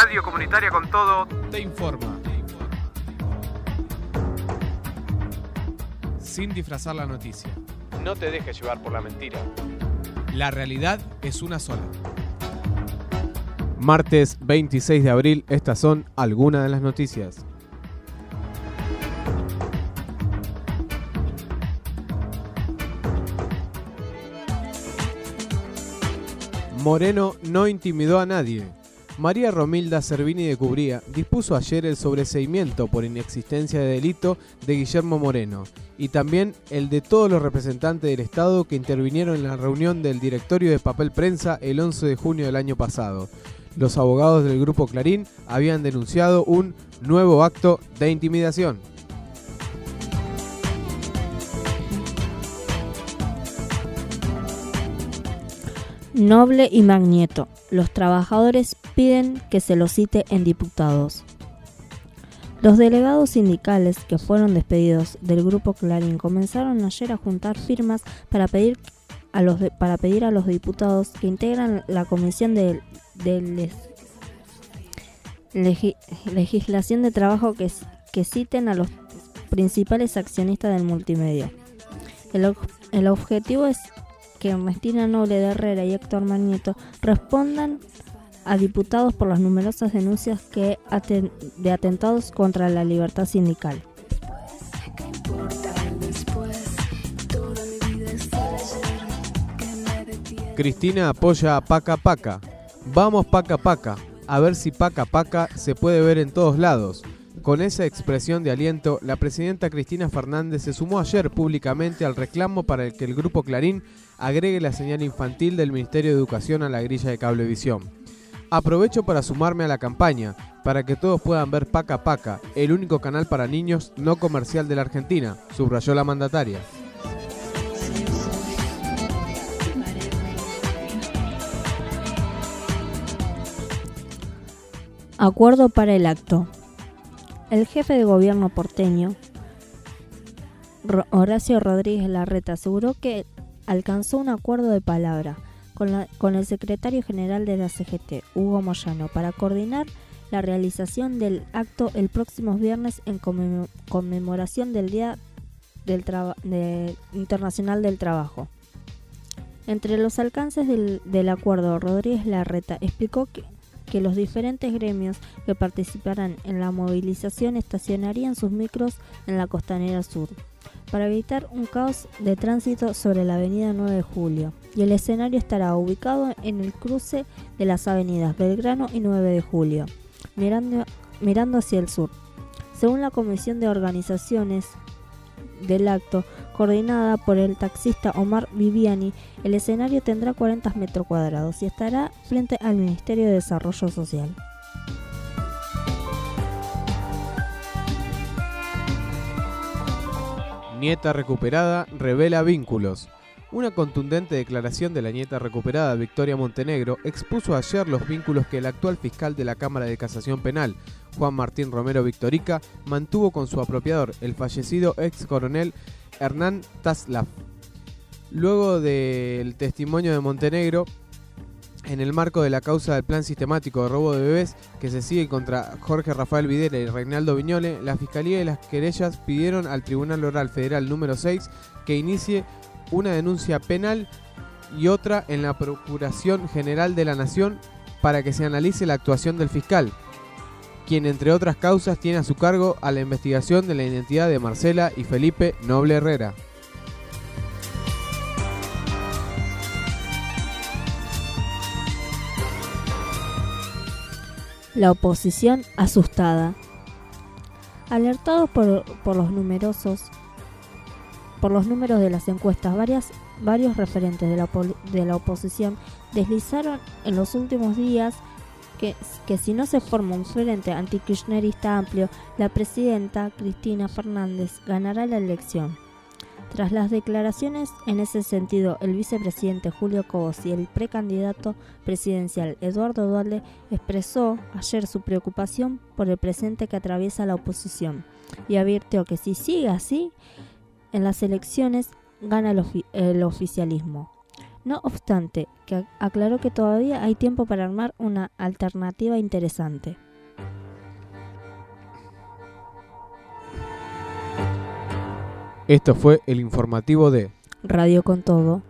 Radio Comunitaria con Todo te informa. Sin disfrazar la noticia. No te dejes llevar por la mentira. La realidad es una sola. Martes 26 de abril, estas son algunas de las noticias. Moreno no intimidó a nadie. María Romilda Cervini de Cubría dispuso ayer el sobreseimiento por inexistencia de delito de Guillermo Moreno y también el de todos los representantes del Estado que intervinieron en la reunión del directorio de papel prensa el 11 de junio del año pasado. Los abogados del grupo Clarín habían denunciado un nuevo acto de intimidación. Noble y Magnieto. Los trabajadores piden que se los cite en diputados. Los delegados sindicales que fueron despedidos del grupo Clarín comenzaron ayer a juntar firmas para pedir a los, para pedir a los diputados que integran la comisión de, legislación de trabajo que, que citen a los principales accionistas del multimedia. El, el objetivo es que Ernestina Noble de Herrera y Héctor Magneto respondan a diputados por las numerosas denuncias que de atentados contra la libertad sindical. Cristina apoya a Paca Paca. Vamos Paca Paca, a ver si Paca Paca se puede ver en todos lados. Con esa expresión de aliento, la presidenta Cristina Fernández se sumó ayer públicamente al reclamo para el que el grupo Clarín agregue la señal infantil del Ministerio de Educación a la grilla de cablevisión. Aprovecho para sumarme a la campaña, para que todos puedan ver Paca Paca, el único canal para niños no comercial de la Argentina, subrayó la mandataria. Acuerdo para el acto. El jefe de gobierno porteño, Horacio Rodríguez Larreta, aseguró que alcanzó un acuerdo de palabra con, el secretario general de la CGT, Hugo Moyano, para coordinar la realización del acto el próximo viernes en conmemoración del Día Internacional del Trabajo. Entre los alcances del, acuerdo, Rodríguez Larreta explicó que, que, los diferentes gremios que participarán en la movilización estacionarían sus micros en la costanera sur para evitar un caos de tránsito sobre la avenida 9 de Julio y el escenario estará ubicado en el cruce de las avenidas Belgrano y 9 de Julio, mirando, mirando hacia el sur. Según la Comisión de Organizaciones del acto, coordinada por el taxista Omar Viviani, el escenario tendrá 40 metros cuadrados y estará frente al Ministerio de Desarrollo Social. Nieta recuperada revela vínculos. Una contundente declaración de la nieta recuperada Victoria Montenegro expuso ayer los vínculos que el actual fiscal de la Cámara de Casación Penal, Juan Martín Romero Victorica, mantuvo con su apropiador, el fallecido ex coronel Hernán Taslav. Luego del testimonio de Montenegro, en el marco de la causa del plan sistemático de robo de bebés que se sigue contra Jorge Rafael Videla y Reinaldo Viñole, la Fiscalía y las querellas pidieron al Tribunal Oral Federal número 6 que inicie una denuncia penal y otra en la Procuración General de la Nación para que se analice la actuación del fiscal, quien entre otras causas tiene a su cargo a la investigación de la identidad de Marcela y Felipe Noble Herrera. La oposición asustada. Alertados por, los numerosos por los números de las encuestas, varias, varios referentes de la, de la oposición deslizaron en los últimos días que, que, si no se forma un frente antikirchnerista amplio, la presidenta Cristina Fernández ganará la elección. Tras las declaraciones en ese sentido, el vicepresidente Julio Cobos y el precandidato presidencial Eduardo Dualde expresó ayer su preocupación por el presente que atraviesa la oposición y advirtió que si sigue así, en las elecciones gana el, oficialismo. No obstante, que aclaró que todavía hay tiempo para armar una alternativa interesante. Esto fue el informativo de Radio con todo.